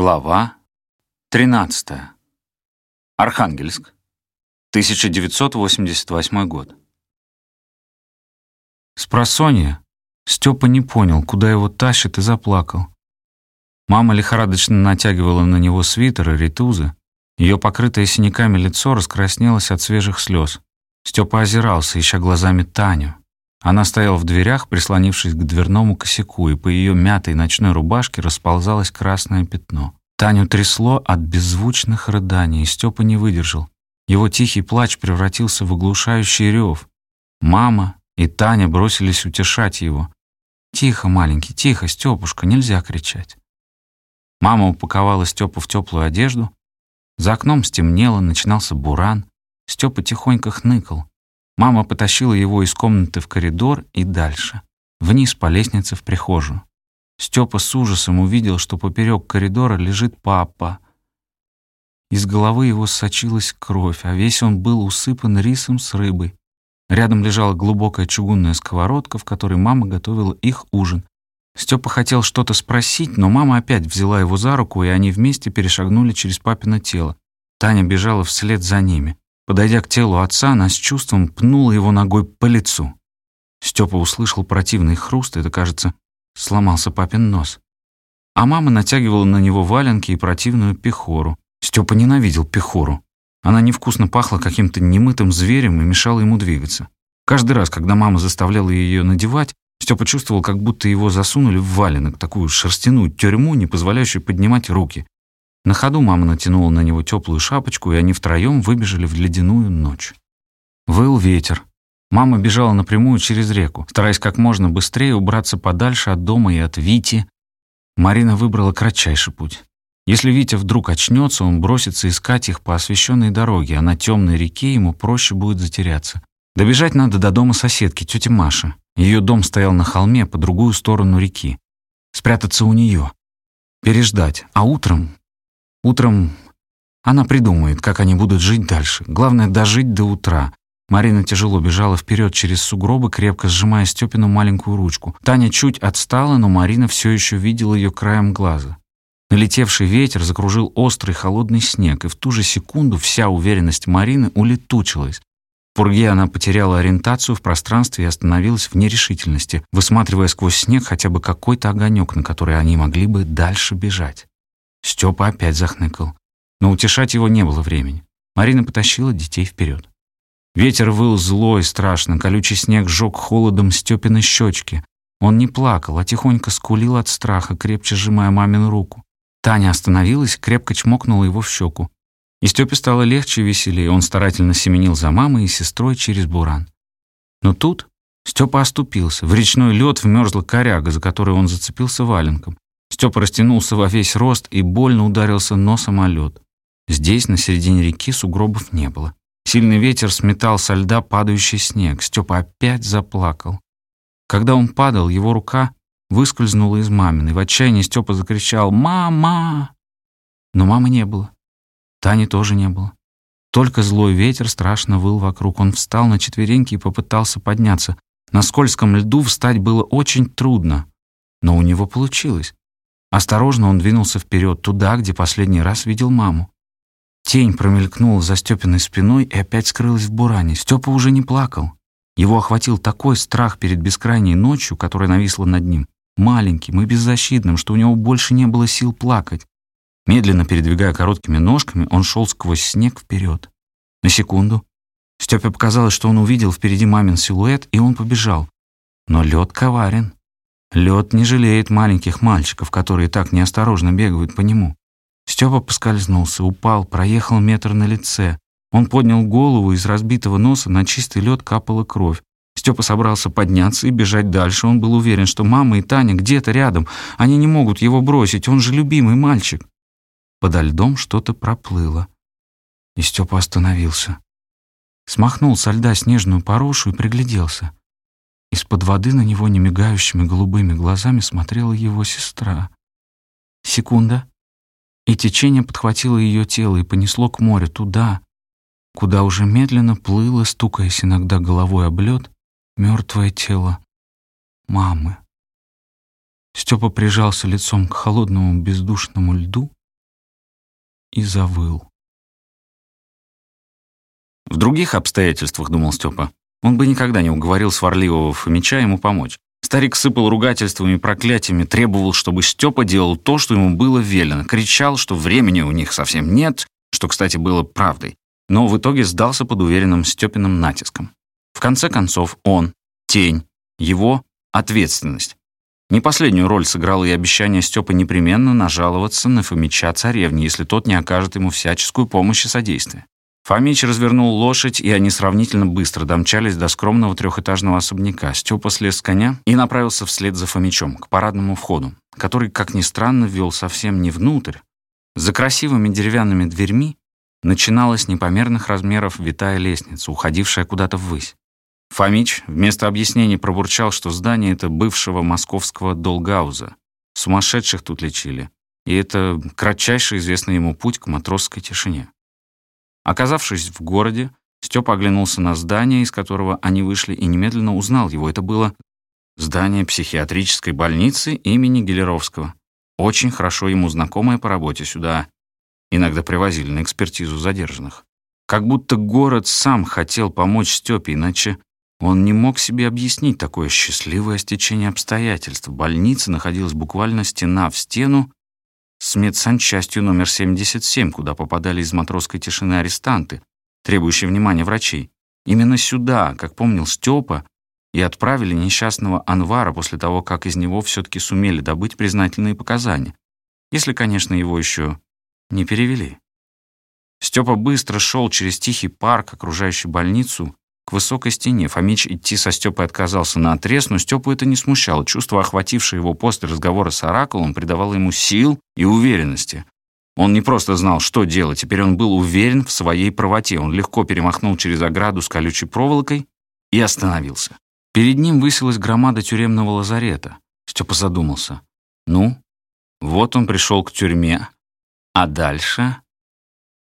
Глава 13. Архангельск. 1988 год. С просонья Степа не понял, куда его тащит, и заплакал. Мама лихорадочно натягивала на него свитер и ритузы. Ее покрытое синяками лицо раскраснелось от свежих слез. Степа озирался, ища глазами Таню. Она стояла в дверях, прислонившись к дверному косяку, и по ее мятой ночной рубашке расползалось красное пятно. Таню трясло от беззвучных рыданий, и Степа не выдержал. Его тихий плач превратился в оглушающий рев. Мама и Таня бросились утешать его. «Тихо, маленький, тихо, Степушка, нельзя кричать». Мама упаковала Степу в теплую одежду. За окном стемнело, начинался буран. Степа тихонько хныкал. Мама потащила его из комнаты в коридор и дальше, вниз по лестнице в прихожую. Степа с ужасом увидел, что поперек коридора лежит папа. Из головы его сочилась кровь, а весь он был усыпан рисом с рыбой. Рядом лежала глубокая чугунная сковородка, в которой мама готовила их ужин. Степа хотел что-то спросить, но мама опять взяла его за руку, и они вместе перешагнули через папино тело. Таня бежала вслед за ними. Подойдя к телу отца, она с чувством пнула его ногой по лицу. Степа услышал противный хруст, это, кажется, сломался папин нос. А мама натягивала на него валенки и противную пехору. Степа ненавидел пехору. Она невкусно пахла каким-то немытым зверем и мешала ему двигаться. Каждый раз, когда мама заставляла ее надевать, Степа чувствовал, как будто его засунули в валенок, такую шерстяную тюрьму, не позволяющую поднимать руки. На ходу мама натянула на него теплую шапочку, и они втроем выбежали в ледяную ночь. Выл ветер. Мама бежала напрямую через реку, стараясь как можно быстрее убраться подальше от дома и от Вити. Марина выбрала кратчайший путь. Если Витя вдруг очнется, он бросится искать их по освещенной дороге, а на темной реке ему проще будет затеряться. Добежать надо до дома соседки, тети Маши. Ее дом стоял на холме по другую сторону реки. Спрятаться у нее. Переждать. А утром Утром она придумает, как они будут жить дальше. Главное — дожить до утра. Марина тяжело бежала вперед через сугробы, крепко сжимая Степину маленькую ручку. Таня чуть отстала, но Марина все еще видела ее краем глаза. Налетевший ветер закружил острый холодный снег, и в ту же секунду вся уверенность Марины улетучилась. В пурге она потеряла ориентацию в пространстве и остановилась в нерешительности, высматривая сквозь снег хотя бы какой-то огонек, на который они могли бы дальше бежать. Степа опять захныкал. Но утешать его не было времени. Марина потащила детей вперед. Ветер выл злой, страшно, колючий снег сжег холодом Степины щечки. Он не плакал, а тихонько скулил от страха, крепче сжимая мамину руку. Таня остановилась, крепко чмокнула его в щеку. И Степе стало легче и веселее. Он старательно семенил за мамой и сестрой через буран. Но тут Степа оступился. В речной лед вмерзла коряга, за которой он зацепился валенком. Степа растянулся во весь рост и больно ударился носом о лед. Здесь, на середине реки, сугробов не было. Сильный ветер сметал со льда падающий снег. Степа опять заплакал. Когда он падал, его рука выскользнула из маминой. В отчаянии Степа закричал «Мама!». Но мамы не было. Тани тоже не было. Только злой ветер страшно выл вокруг. Он встал на четвереньки и попытался подняться. На скользком льду встать было очень трудно. Но у него получилось. Осторожно он двинулся вперед, туда, где последний раз видел маму. Тень промелькнула за Степиной спиной и опять скрылась в буране. Степа уже не плакал. Его охватил такой страх перед бескрайней ночью, которая нависла над ним, маленьким и беззащитным, что у него больше не было сил плакать. Медленно передвигая короткими ножками, он шел сквозь снег вперед. На секунду Степе показалось, что он увидел впереди мамин силуэт, и он побежал. Но лед коварен. Лед не жалеет маленьких мальчиков, которые так неосторожно бегают по нему. Степа поскользнулся, упал, проехал метр на лице. Он поднял голову, из разбитого носа на чистый лед капала кровь. Степа собрался подняться и бежать дальше. Он был уверен, что мама и Таня где-то рядом. Они не могут его бросить, он же любимый мальчик. Подо льдом что-то проплыло. И Степа остановился. Смахнул со льда снежную порошу и пригляделся. Из-под воды на него немигающими голубыми глазами смотрела его сестра. Секунда, и течение подхватило ее тело и понесло к морю, туда, куда уже медленно плыло, стукаясь иногда головой об лед, мертвое тело мамы. Степа прижался лицом к холодному бездушному льду и завыл. В других обстоятельствах, думал Степа, он бы никогда не уговорил сварливого Фомича ему помочь. Старик сыпал ругательствами и проклятиями, требовал, чтобы Степа делал то, что ему было велено, кричал, что времени у них совсем нет, что, кстати, было правдой, но в итоге сдался под уверенным Степиным натиском. В конце концов, он, тень, его ответственность. Не последнюю роль сыграло и обещание Степы непременно нажаловаться на Фомича царевне, если тот не окажет ему всяческую помощь и содействие. Фомич развернул лошадь, и они сравнительно быстро домчались до скромного трехэтажного особняка. Степа слез с коня и направился вслед за Фомичом к парадному входу, который, как ни странно, вел совсем не внутрь. За красивыми деревянными дверьми начиналась непомерных размеров витая лестница, уходившая куда-то ввысь. Фомич вместо объяснений пробурчал, что здание это бывшего московского Долгауза. Сумасшедших тут лечили. И это кратчайший известный ему путь к матросской тишине. Оказавшись в городе, Степа оглянулся на здание, из которого они вышли, и немедленно узнал его. Это было здание психиатрической больницы имени Гелеровского. Очень хорошо ему знакомое по работе сюда. Иногда привозили на экспертизу задержанных. Как будто город сам хотел помочь Степе, иначе он не мог себе объяснить такое счастливое стечение обстоятельств. Больница находилась буквально стена в стену, с медсанчастью номер 77, куда попадали из матросской тишины арестанты, требующие внимания врачей. Именно сюда, как помнил Степа, и отправили несчастного Анвара после того, как из него все-таки сумели добыть признательные показания. Если, конечно, его еще не перевели. Степа быстро шел через тихий парк, окружающий больницу, к высокой стене. Фомич идти со Степой отказался на отрез, но Степу это не смущало. Чувство,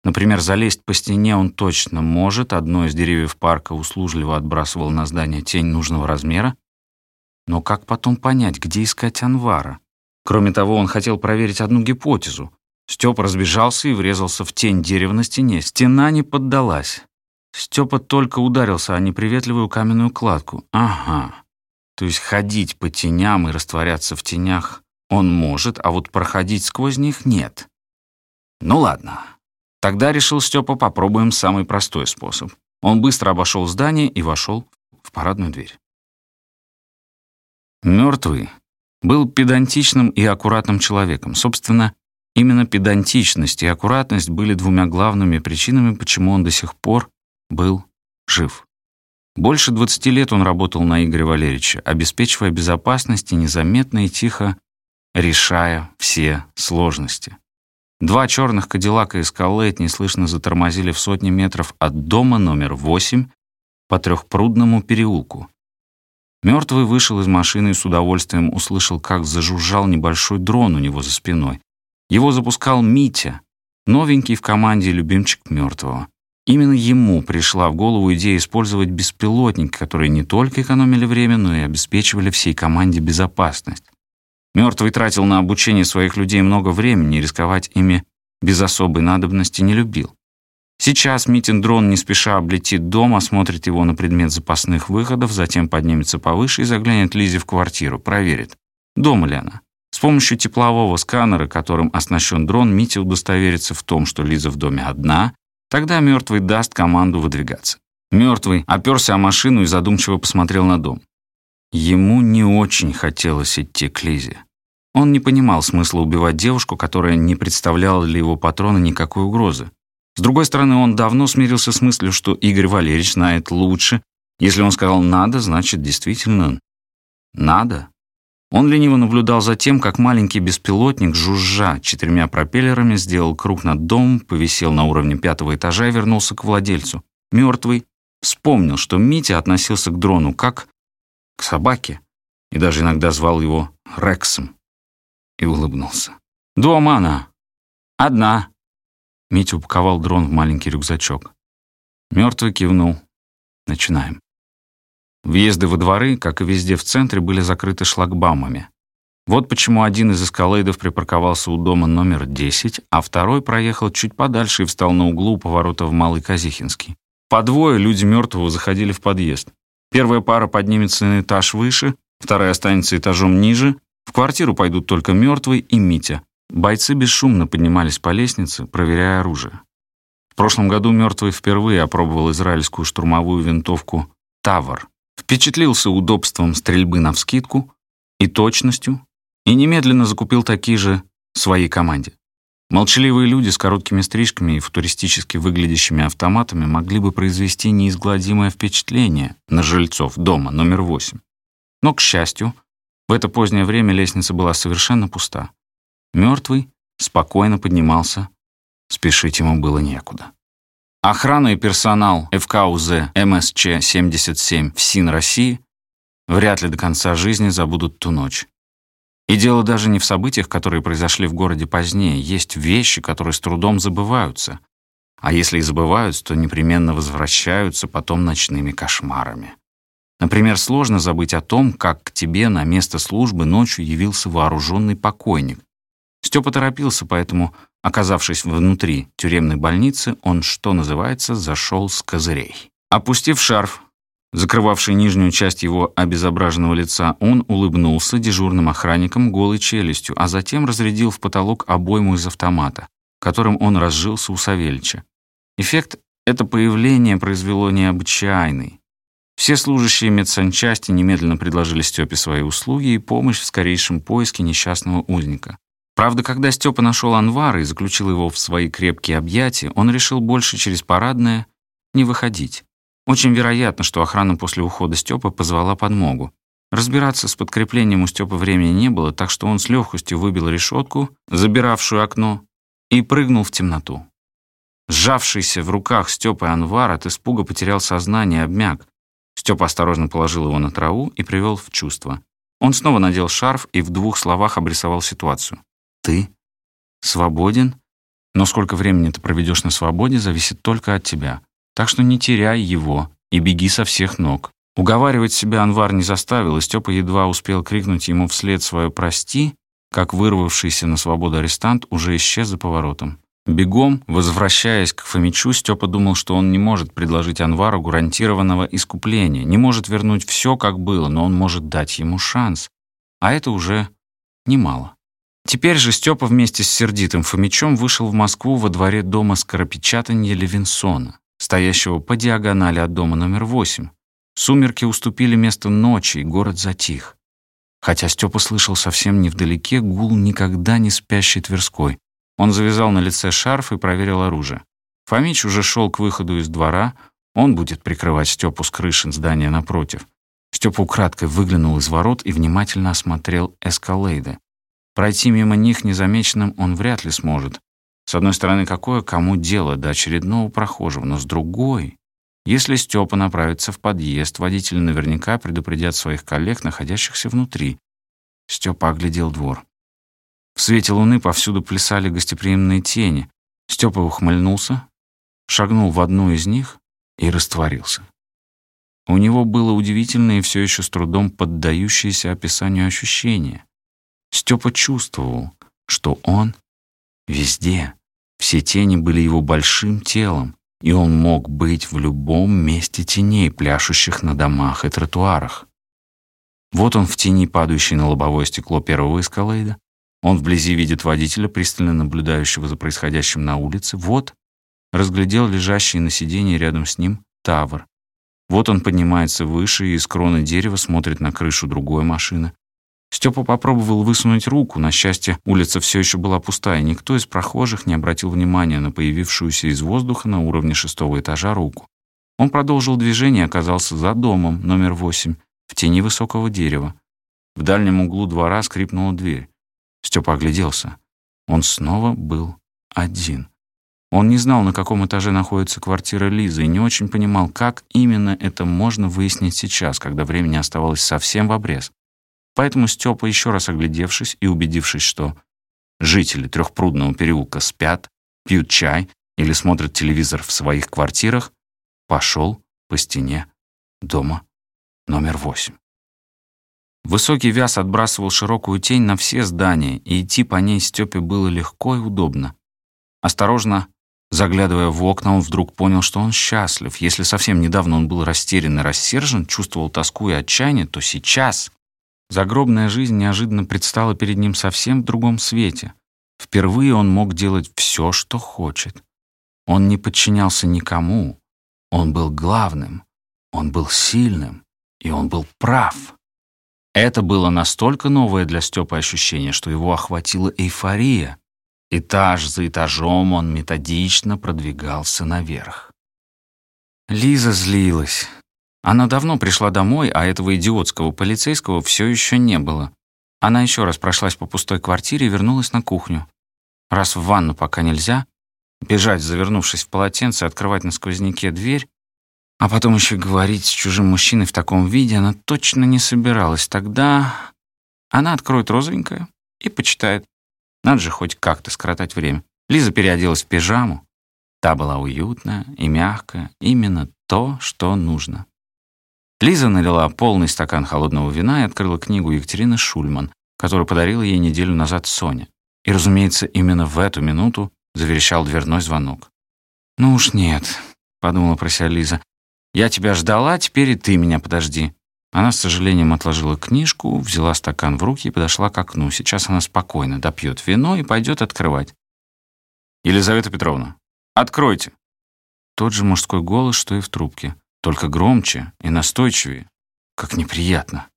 Например, залезть по стене он точно может, одно из деревьев парка услужливо отбрасывало на здание тень нужного размера. Но как потом понять, где искать Анвара? Кроме того, он хотел проверить одну гипотезу. Степа разбежался и врезался в тень дерева на стене. Стена не поддалась. Степа только ударился о неприветливую каменную кладку. Ага. То есть ходить по теням и растворяться в тенях он может, а вот проходить сквозь них нет. Ну ладно, Тогда, решил Степа, попробуем самый простой способ. Он быстро обошел здание и вошел в парадную дверь. Мертвый был педантичным и аккуратным человеком. Собственно, именно педантичность и аккуратность были двумя главными причинами, почему он до сих пор был жив. Больше 20 лет он работал на Игоря Валерьевича, обеспечивая безопасность и незаметно и тихо решая все сложности. Два черных кадиллака из Каллейт неслышно затормозили в сотни метров от дома номер 8 по трехпрудному переулку. Мертвый вышел из машины и с удовольствием услышал, как зажужжал небольшой дрон у него за спиной. Его запускал Митя, новенький в команде любимчик мертвого. Именно ему пришла в голову идея использовать беспилотники, которые не только экономили время, но и обеспечивали всей команде безопасность. Мертвый тратил на обучение своих людей много времени и рисковать ими без особой надобности не любил. Сейчас Митин дрон не спеша облетит дом, осмотрит его на предмет запасных выходов, затем поднимется повыше и заглянет Лизе в квартиру, проверит, дома ли она. С помощью теплового сканера, которым оснащен дрон, Митя удостоверится в том, что Лиза в доме одна, тогда мертвый даст команду выдвигаться. Мертвый оперся о машину и задумчиво посмотрел на дом. Ему не очень хотелось идти к Лизе. Он не понимал смысла убивать девушку, которая не представляла для его патрона никакой угрозы. С другой стороны, он давно смирился с мыслью, что Игорь Валерьевич знает лучше. Если он сказал «надо», значит, действительно «надо». Он лениво наблюдал за тем, как маленький беспилотник, жужжа четырьмя пропеллерами, сделал круг над домом, повисел на уровне пятого этажа и вернулся к владельцу. Мертвый вспомнил, что Митя относился к дрону как к собаке, и даже иногда звал его Рексом. И улыбнулся. «Дома она. Одна». Митя упаковал дрон в маленький рюкзачок. Мертвый кивнул. «Начинаем». Въезды во дворы, как и везде в центре, были закрыты шлагбаумами. Вот почему один из эскалейдов припарковался у дома номер 10, а второй проехал чуть подальше и встал на углу у поворота в Малый Казихинский. По двое люди мертвого заходили в подъезд. Первая пара поднимется на этаж выше, вторая останется этажом ниже. В квартиру пойдут только мертвый и Митя. Бойцы бесшумно поднимались по лестнице, проверяя оружие. В прошлом году мертвый впервые опробовал израильскую штурмовую винтовку «Тавр». Впечатлился удобством стрельбы навскидку и точностью, и немедленно закупил такие же своей команде. Молчаливые люди с короткими стрижками и футуристически выглядящими автоматами могли бы произвести неизгладимое впечатление на жильцов дома номер 8. Но, к счастью, в это позднее время лестница была совершенно пуста. Мертвый спокойно поднимался, спешить ему было некуда. Охрана и персонал ФКУЗ МСЧ-77 в СИН России вряд ли до конца жизни забудут ту ночь. И дело даже не в событиях, которые произошли в городе позднее. Есть вещи, которые с трудом забываются. А если и забываются, то непременно возвращаются потом ночными кошмарами. Например, сложно забыть о том, как к тебе на место службы ночью явился вооруженный покойник. Степа торопился, поэтому, оказавшись внутри тюремной больницы, он, что называется, зашел с козырей. Опустив шарф, закрывавший нижнюю часть его обезображенного лица, он улыбнулся дежурным охранникам голой челюстью, а затем разрядил в потолок обойму из автомата, которым он разжился у Савельича. Эффект это появление произвело необычайный. Все служащие медсанчасти немедленно предложили Степе свои услуги и помощь в скорейшем поиске несчастного узника. Правда, когда Степа нашел Анвара и заключил его в свои крепкие объятия, он решил больше через парадное не выходить. Очень вероятно, что охрана после ухода Степы позвала подмогу. Разбираться с подкреплением у Степы времени не было, так что он с легкостью выбил решетку, забиравшую окно, и прыгнул в темноту. Сжавшийся в руках Степы Анвар от испуга потерял сознание и обмяк. Степа осторожно положил его на траву и привел в чувство. Он снова надел шарф и в двух словах обрисовал ситуацию. «Ты свободен, но сколько времени ты проведешь на свободе, зависит только от тебя. Так что не теряй его и беги со всех ног. Уговаривать себя Анвар не заставил, и Степа едва успел крикнуть ему вслед свое «прости», как вырвавшийся на свободу арестант уже исчез за поворотом. Бегом, возвращаясь к Фомичу, Степа думал, что он не может предложить Анвару гарантированного искупления, не может вернуть все, как было, но он может дать ему шанс. А это уже немало. Теперь же Степа вместе с сердитым Фомичом вышел в Москву во дворе дома скоропечатания Левинсона стоящего по диагонали от дома номер восемь. Сумерки уступили место ночи, и город затих. Хотя Степа слышал совсем невдалеке гул никогда не спящей Тверской. Он завязал на лице шарф и проверил оружие. Фомич уже шел к выходу из двора, он будет прикрывать Степу с крыши здания напротив. Степа украдкой выглянул из ворот и внимательно осмотрел эскалейды. Пройти мимо них незамеченным он вряд ли сможет. С одной стороны, какое кому дело до очередного прохожего, но с другой, если Степа направится в подъезд, водители наверняка предупредят своих коллег, находящихся внутри. Степа оглядел двор. В свете луны повсюду плясали гостеприимные тени. Степа ухмыльнулся, шагнул в одну из них и растворился. У него было удивительное и все еще с трудом поддающееся описанию ощущение. Степа чувствовал, что он Везде. Все тени были его большим телом, и он мог быть в любом месте теней, пляшущих на домах и тротуарах. Вот он в тени, падающей на лобовое стекло первого эскалейда. Он вблизи видит водителя, пристально наблюдающего за происходящим на улице. Вот разглядел лежащий на сиденье рядом с ним Тавр. Вот он поднимается выше и из кроны дерева смотрит на крышу другой машины. Степа попробовал высунуть руку. На счастье, улица все еще была пустая. Никто из прохожих не обратил внимания на появившуюся из воздуха на уровне шестого этажа руку. Он продолжил движение и оказался за домом номер восемь, в тени высокого дерева. В дальнем углу двора скрипнула дверь. Степа огляделся. Он снова был один. Он не знал, на каком этаже находится квартира Лизы, и не очень понимал, как именно это можно выяснить сейчас, когда времени оставалось совсем в обрез. Поэтому Степа, еще раз оглядевшись и убедившись, что жители Трехпрудного переулка спят, пьют чай или смотрят телевизор в своих квартирах, пошел по стене дома номер восемь. Высокий вяз отбрасывал широкую тень на все здания, и идти по ней Степе было легко и удобно. Осторожно, заглядывая в окна, он вдруг понял, что он счастлив. Если совсем недавно он был растерян и рассержен, чувствовал тоску и отчаяние, то сейчас загробная жизнь неожиданно предстала перед ним совсем в другом свете. Впервые он мог делать все, что хочет. Он не подчинялся никому. Он был главным, он был сильным, и он был прав. Это было настолько новое для Степы ощущение, что его охватила эйфория. Этаж за этажом он методично продвигался наверх. Лиза злилась. Она давно пришла домой, а этого идиотского полицейского все еще не было. Она еще раз прошлась по пустой квартире и вернулась на кухню. Раз в ванну пока нельзя, бежать, завернувшись в полотенце, открывать на сквозняке дверь, а потом еще говорить с чужим мужчиной в таком виде она точно не собиралась. Тогда она откроет розовенькое и почитает. Надо же хоть как-то скоротать время. Лиза переоделась в пижаму. Та была уютная и мягкая, именно то, что нужно. Лиза налила полный стакан холодного вина и открыла книгу Екатерины Шульман, которую подарила ей неделю назад Соня. И, разумеется, именно в эту минуту заверещал дверной звонок. «Ну уж нет», — подумала про себя Лиза. «Я тебя ждала, теперь и ты меня подожди». Она с сожалением отложила книжку, взяла стакан в руки и подошла к окну. Сейчас она спокойно допьет вино и пойдет открывать. «Елизавета Петровна, откройте!» Тот же мужской голос, что и в трубке, только громче и настойчивее. Как неприятно.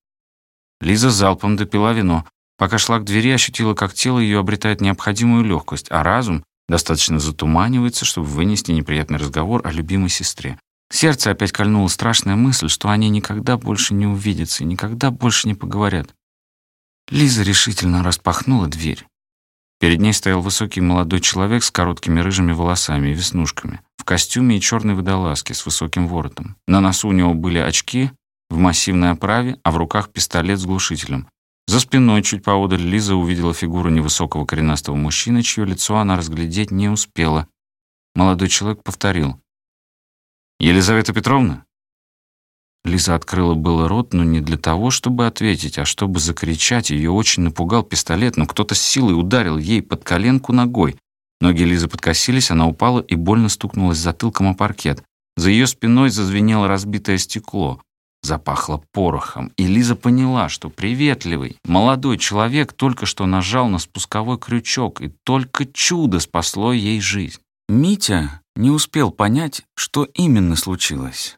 Лиза залпом допила вино. Пока шла к двери, ощутила, как тело ее обретает необходимую легкость, а разум достаточно затуманивается, чтобы вынести неприятный разговор о любимой сестре. Сердце опять кольнула страшная мысль, что они никогда больше не увидятся и никогда больше не поговорят. Лиза решительно распахнула дверь. Перед ней стоял высокий молодой человек с короткими рыжими волосами и веснушками, в костюме и черной водолазке с высоким воротом. На носу у него были очки в массивной оправе, а в руках пистолет с глушителем. За спиной, чуть поодаль, Лиза увидела фигуру невысокого коренастого мужчины, чье лицо она разглядеть не успела. Молодой человек повторил. «Елизавета Петровна?» Лиза открыла было рот, но не для того, чтобы ответить, а чтобы закричать. Ее очень напугал пистолет, но кто-то с силой ударил ей под коленку ногой. Ноги Лизы подкосились, она упала и больно стукнулась затылком о паркет. За ее спиной зазвенело разбитое стекло. Запахло порохом, и Лиза поняла, что приветливый, молодой человек только что нажал на спусковой крючок, и только чудо спасло ей жизнь. Митя не успел понять, что именно случилось.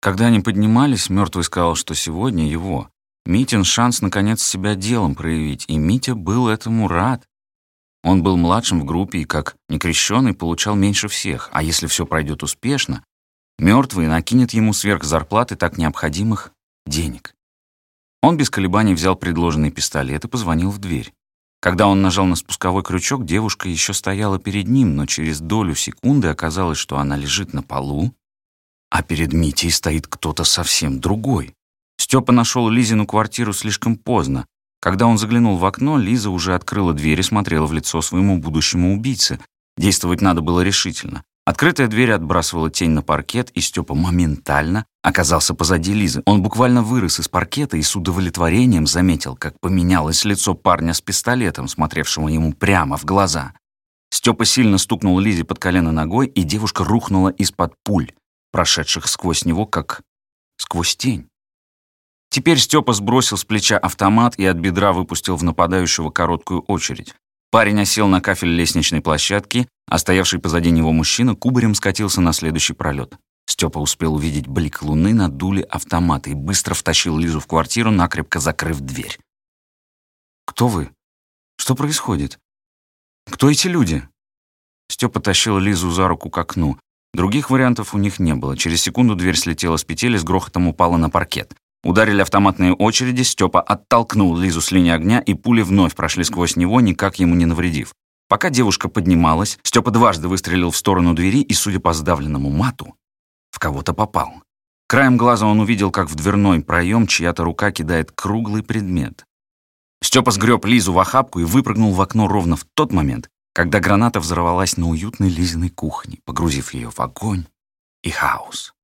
Когда они поднимались, мертвый сказал, что сегодня его, Митин, шанс наконец себя делом проявить, и Митя был этому рад. Он был младшим в группе и, как некрещенный, получал меньше всех, а если все пройдет успешно, Мертвый накинет ему сверх зарплаты так необходимых денег. Он без колебаний взял предложенный пистолет и позвонил в дверь. Когда он нажал на спусковой крючок, девушка еще стояла перед ним, но через долю секунды оказалось, что она лежит на полу, а перед Митей стоит кто-то совсем другой. Степа нашел Лизину квартиру слишком поздно. Когда он заглянул в окно, Лиза уже открыла дверь и смотрела в лицо своему будущему убийце. Действовать надо было решительно. Открытая дверь отбрасывала тень на паркет, и Степа моментально оказался позади Лизы. Он буквально вырос из паркета и с удовлетворением заметил, как поменялось лицо парня с пистолетом, смотревшего ему прямо в глаза. Степа сильно стукнул Лизе под колено ногой, и девушка рухнула из-под пуль, прошедших сквозь него, как сквозь тень. Теперь Степа сбросил с плеча автомат и от бедра выпустил в нападающего короткую очередь. Парень осел на кафель лестничной площадки, а стоявший позади него мужчина кубарем скатился на следующий пролет. Степа успел увидеть блик луны на дуле автомата и быстро втащил Лизу в квартиру, накрепко закрыв дверь. «Кто вы? Что происходит? Кто эти люди?» Степа тащил Лизу за руку к окну. Других вариантов у них не было. Через секунду дверь слетела с петель и с грохотом упала на паркет. Ударили автоматные очереди, Степа оттолкнул Лизу с линии огня, и пули вновь прошли сквозь него, никак ему не навредив. Пока девушка поднималась, Степа дважды выстрелил в сторону двери и, судя по сдавленному мату, в кого-то попал. Краем глаза он увидел, как в дверной проем чья-то рука кидает круглый предмет. Степа сгреб Лизу в охапку и выпрыгнул в окно ровно в тот момент, когда граната взорвалась на уютной Лизиной кухне, погрузив ее в огонь и хаос.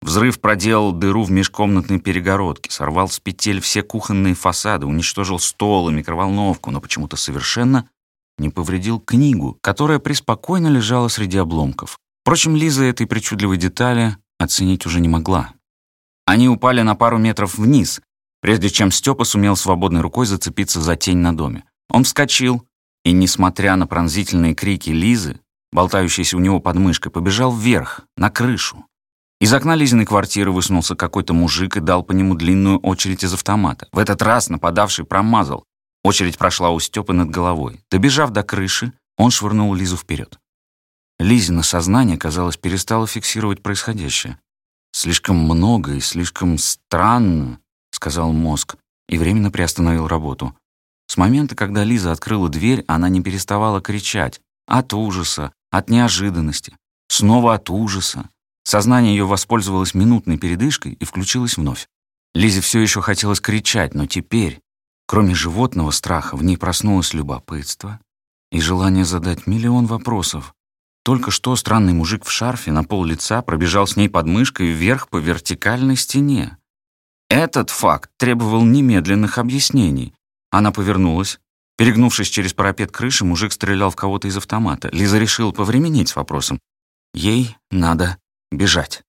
Взрыв проделал дыру в межкомнатной перегородке, сорвал с петель все кухонные фасады, уничтожил стол и микроволновку, но почему-то совершенно не повредил книгу, которая преспокойно лежала среди обломков. Впрочем, Лиза этой причудливой детали оценить уже не могла. Они упали на пару метров вниз, прежде чем Степа сумел свободной рукой зацепиться за тень на доме. Он вскочил и, несмотря на пронзительные крики Лизы, болтающиеся у него под мышкой, побежал вверх, на крышу. Из окна Лизиной квартиры высунулся какой-то мужик и дал по нему длинную очередь из автомата. В этот раз нападавший промазал. Очередь прошла у Степы над головой. Добежав до крыши, он швырнул Лизу вперед. Лизина сознание, казалось, перестало фиксировать происходящее. «Слишком много и слишком странно», — сказал мозг, и временно приостановил работу. С момента, когда Лиза открыла дверь, она не переставала кричать. От ужаса, от неожиданности, снова от ужаса. Сознание ее воспользовалось минутной передышкой и включилось вновь. Лизе все еще хотелось кричать, но теперь, кроме животного страха, в ней проснулось любопытство и желание задать миллион вопросов. Только что странный мужик в шарфе на пол лица пробежал с ней под мышкой вверх по вертикальной стене. Этот факт требовал немедленных объяснений. Она повернулась. Перегнувшись через парапет крыши, мужик стрелял в кого-то из автомата. Лиза решила повременить с вопросом. Ей надо Бежать.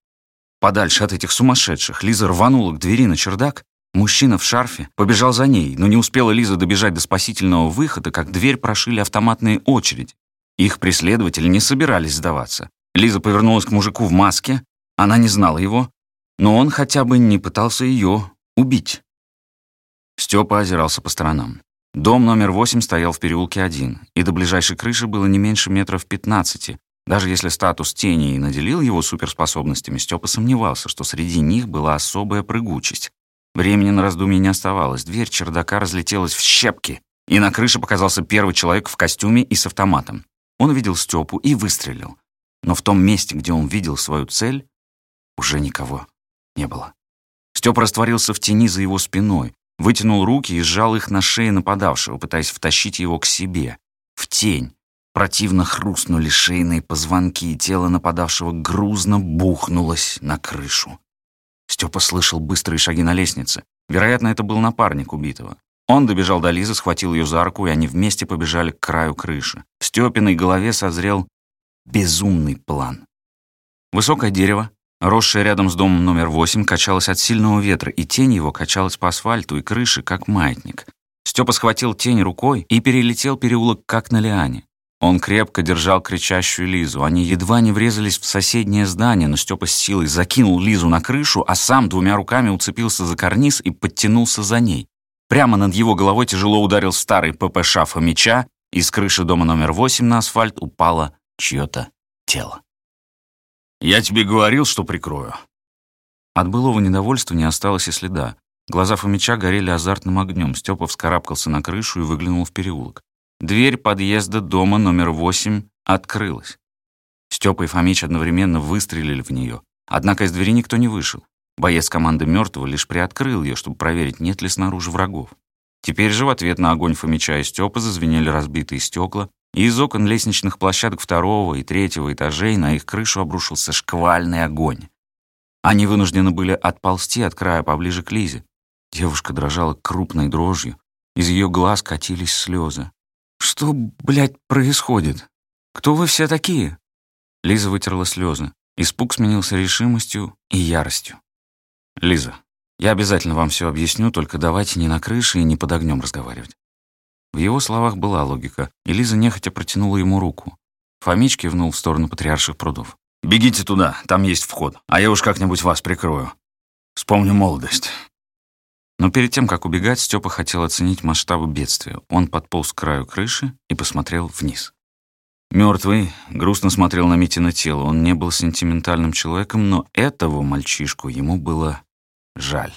Подальше от этих сумасшедших. Лиза рванула к двери на чердак. Мужчина в шарфе побежал за ней, но не успела Лиза добежать до спасительного выхода, как дверь прошили автоматные очереди. Их преследователи не собирались сдаваться. Лиза повернулась к мужику в маске. Она не знала его, но он хотя бы не пытался ее убить. Степа озирался по сторонам. Дом номер восемь стоял в переулке один, и до ближайшей крыши было не меньше метров пятнадцати, даже если статус тени и наделил его суперспособностями, Степа сомневался, что среди них была особая прыгучесть. Времени на раздумье не оставалось. Дверь чердака разлетелась в щепки, и на крыше показался первый человек в костюме и с автоматом. Он увидел Степу и выстрелил. Но в том месте, где он видел свою цель, уже никого не было. Степа растворился в тени за его спиной, вытянул руки и сжал их на шее нападавшего, пытаясь втащить его к себе, в тень, Противно хрустнули шейные позвонки, и тело нападавшего грузно бухнулось на крышу. Степа слышал быстрые шаги на лестнице. Вероятно, это был напарник убитого. Он добежал до Лизы, схватил ее за руку, и они вместе побежали к краю крыши. В Степиной голове созрел безумный план. Высокое дерево, росшее рядом с домом номер восемь, качалось от сильного ветра, и тень его качалась по асфальту и крыше, как маятник. Степа схватил тень рукой и перелетел переулок, как на лиане. Он крепко держал кричащую Лизу. Они едва не врезались в соседнее здание, но Степа с силой закинул Лизу на крышу, а сам двумя руками уцепился за карниз и подтянулся за ней. Прямо над его головой тяжело ударил старый ППШ Фомича, и с крыши дома номер восемь на асфальт упало чье-то тело. «Я тебе говорил, что прикрою». От былого недовольства не осталось и следа. Глаза Фомича горели азартным огнем. Степа вскарабкался на крышу и выглянул в переулок. Дверь подъезда дома номер восемь открылась. Степа и Фомич одновременно выстрелили в нее. Однако из двери никто не вышел. Боец команды мертвого лишь приоткрыл ее, чтобы проверить, нет ли снаружи врагов. Теперь же в ответ на огонь Фомича и Степа зазвенели разбитые стекла, и из окон лестничных площадок второго и третьего этажей на их крышу обрушился шквальный огонь. Они вынуждены были отползти от края поближе к Лизе. Девушка дрожала крупной дрожью, из ее глаз катились слезы. «Что, блядь, происходит? Кто вы все такие?» Лиза вытерла слезы. Испуг сменился решимостью и яростью. «Лиза, я обязательно вам все объясню, только давайте не на крыше и не под огнем разговаривать». В его словах была логика, и Лиза нехотя протянула ему руку. Фомич кивнул в сторону патриарших прудов. «Бегите туда, там есть вход, а я уж как-нибудь вас прикрою. Вспомню молодость». Но перед тем, как убегать, Степа хотел оценить масштабы бедствия. Он подполз к краю крыши и посмотрел вниз. Мертвый грустно смотрел на Митина тело. Он не был сентиментальным человеком, но этого мальчишку ему было жаль.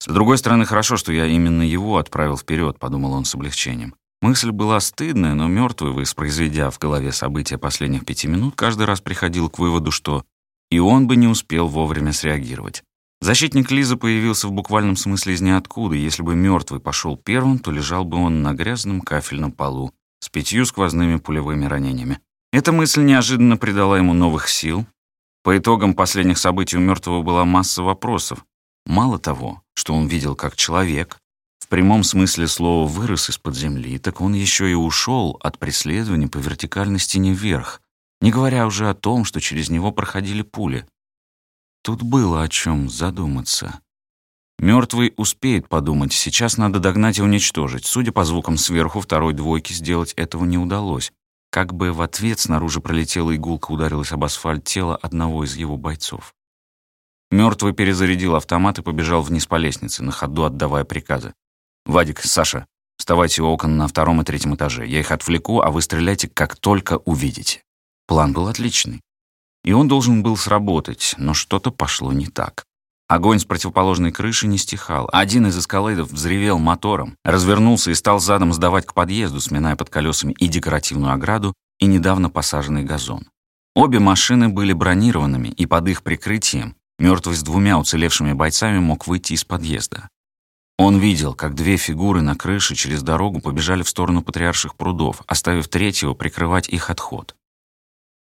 С другой стороны, хорошо, что я именно его отправил вперед, подумал он с облегчением. Мысль была стыдная, но мертвый, воспроизведя в голове события последних пяти минут, каждый раз приходил к выводу, что и он бы не успел вовремя среагировать. Защитник Лизы появился в буквальном смысле из ниоткуда. Если бы мертвый пошел первым, то лежал бы он на грязном кафельном полу с пятью сквозными пулевыми ранениями. Эта мысль неожиданно придала ему новых сил. По итогам последних событий у мертвого была масса вопросов. Мало того, что он видел как человек, в прямом смысле слова вырос из-под земли, так он еще и ушел от преследования по вертикальной стене вверх, не говоря уже о том, что через него проходили пули. Тут было о чем задуматься. Мертвый успеет подумать, сейчас надо догнать и уничтожить. Судя по звукам сверху, второй двойки сделать этого не удалось. Как бы в ответ снаружи пролетела игулка, ударилась об асфальт тело одного из его бойцов. Мертвый перезарядил автомат и побежал вниз по лестнице, на ходу отдавая приказы. «Вадик, Саша, вставайте у окон на втором и третьем этаже. Я их отвлеку, а вы стреляйте, как только увидите». План был отличный. И он должен был сработать, но что-то пошло не так. Огонь с противоположной крыши не стихал. Один из эскалейдов взревел мотором, развернулся и стал задом сдавать к подъезду, сминая под колесами и декоративную ограду, и недавно посаженный газон. Обе машины были бронированными, и под их прикрытием мертвый с двумя уцелевшими бойцами мог выйти из подъезда. Он видел, как две фигуры на крыше через дорогу побежали в сторону патриарших прудов, оставив третьего прикрывать их отход.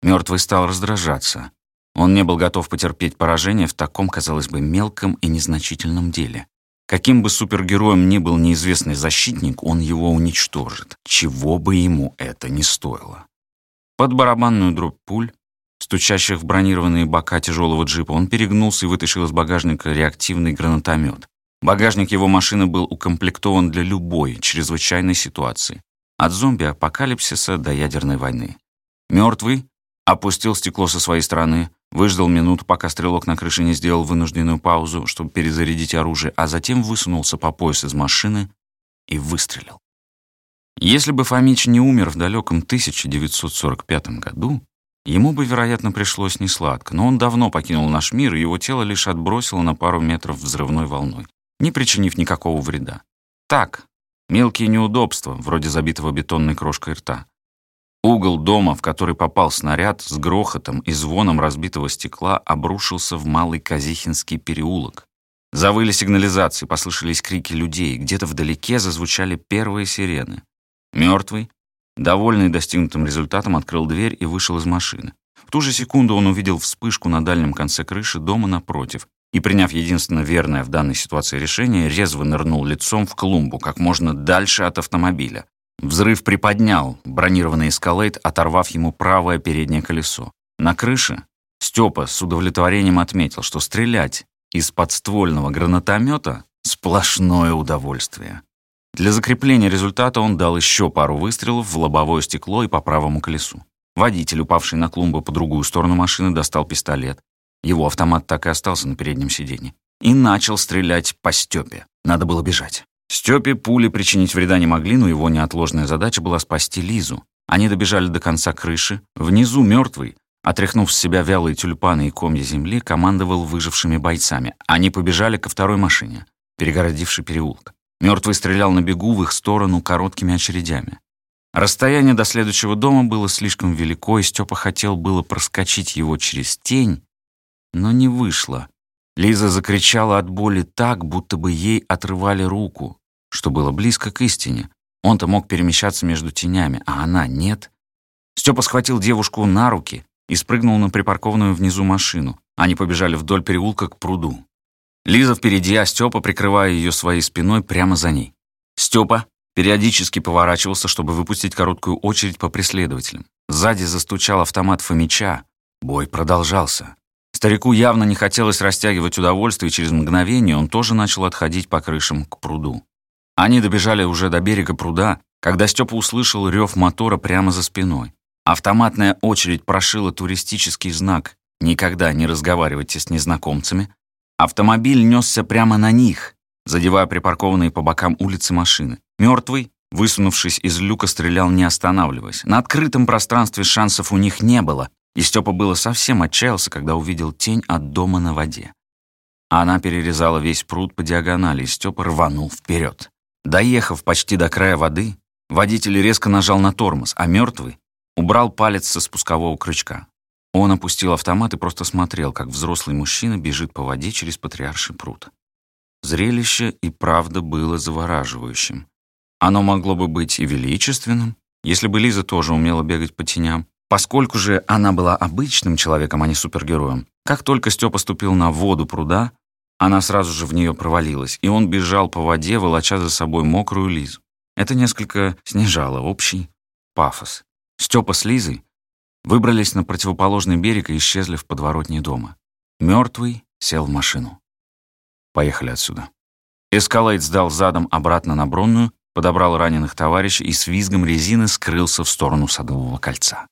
Мертвый стал раздражаться. Он не был готов потерпеть поражение в таком, казалось бы, мелком и незначительном деле. Каким бы супергероем ни был неизвестный защитник, он его уничтожит, чего бы ему это ни стоило. Под барабанную дробь пуль, стучащих в бронированные бока тяжелого джипа, он перегнулся и вытащил из багажника реактивный гранатомет. Багажник его машины был укомплектован для любой чрезвычайной ситуации, от зомби-апокалипсиса до ядерной войны. Мертвый Опустил стекло со своей стороны, выждал минуту, пока стрелок на крыше не сделал вынужденную паузу, чтобы перезарядить оружие, а затем высунулся по пояс из машины и выстрелил. Если бы Фомич не умер в далеком 1945 году, ему бы, вероятно, пришлось несладко, но он давно покинул наш мир, и его тело лишь отбросило на пару метров взрывной волной, не причинив никакого вреда. Так, мелкие неудобства, вроде забитого бетонной крошкой рта. Угол дома, в который попал снаряд, с грохотом и звоном разбитого стекла обрушился в Малый Казихинский переулок. Завыли сигнализации, послышались крики людей, где-то вдалеке зазвучали первые сирены. Мертвый, довольный достигнутым результатом, открыл дверь и вышел из машины. В ту же секунду он увидел вспышку на дальнем конце крыши дома напротив и, приняв единственно верное в данной ситуации решение, резво нырнул лицом в клумбу как можно дальше от автомобиля. Взрыв приподнял бронированный эскалейт, оторвав ему правое переднее колесо. На крыше Степа с удовлетворением отметил, что стрелять из подствольного гранатомета — сплошное удовольствие. Для закрепления результата он дал еще пару выстрелов в лобовое стекло и по правому колесу. Водитель, упавший на клумбу по другую сторону машины, достал пистолет. Его автомат так и остался на переднем сиденье. И начал стрелять по Степе. Надо было бежать. Степе пули причинить вреда не могли, но его неотложная задача была спасти Лизу. Они добежали до конца крыши. Внизу мертвый, отряхнув с себя вялые тюльпаны и комья земли, командовал выжившими бойцами. Они побежали ко второй машине, перегородившей переулок. Мертвый стрелял на бегу в их сторону короткими очередями. Расстояние до следующего дома было слишком велико, и Степа хотел было проскочить его через тень, но не вышло. Лиза закричала от боли так, будто бы ей отрывали руку что было близко к истине. Он-то мог перемещаться между тенями, а она нет. Степа схватил девушку на руки и спрыгнул на припаркованную внизу машину. Они побежали вдоль переулка к пруду. Лиза впереди, а Степа, прикрывая ее своей спиной, прямо за ней. Степа периодически поворачивался, чтобы выпустить короткую очередь по преследователям. Сзади застучал автомат Фомича. Бой продолжался. Старику явно не хотелось растягивать удовольствие, и через мгновение он тоже начал отходить по крышам к пруду. Они добежали уже до берега пруда, когда Степа услышал рев мотора прямо за спиной. Автоматная очередь прошила туристический знак «Никогда не разговаривайте с незнакомцами». Автомобиль несся прямо на них, задевая припаркованные по бокам улицы машины. Мертвый, высунувшись из люка, стрелял не останавливаясь. На открытом пространстве шансов у них не было, и Степа было совсем отчаялся, когда увидел тень от дома на воде. Она перерезала весь пруд по диагонали, и Степа рванул вперед. Доехав почти до края воды, водитель резко нажал на тормоз, а мертвый убрал палец со спускового крючка. Он опустил автомат и просто смотрел, как взрослый мужчина бежит по воде через патриарший пруд. Зрелище и правда было завораживающим. Оно могло бы быть и величественным, если бы Лиза тоже умела бегать по теням, Поскольку же она была обычным человеком, а не супергероем, как только Степа ступил на воду пруда, она сразу же в нее провалилась, и он бежал по воде, волоча за собой мокрую Лизу. Это несколько снижало общий пафос. Степа с Лизой выбрались на противоположный берег и исчезли в подворотне дома. Мертвый сел в машину. Поехали отсюда. Эскалейт сдал задом обратно на Бронную, подобрал раненых товарищей и с визгом резины скрылся в сторону Садового кольца.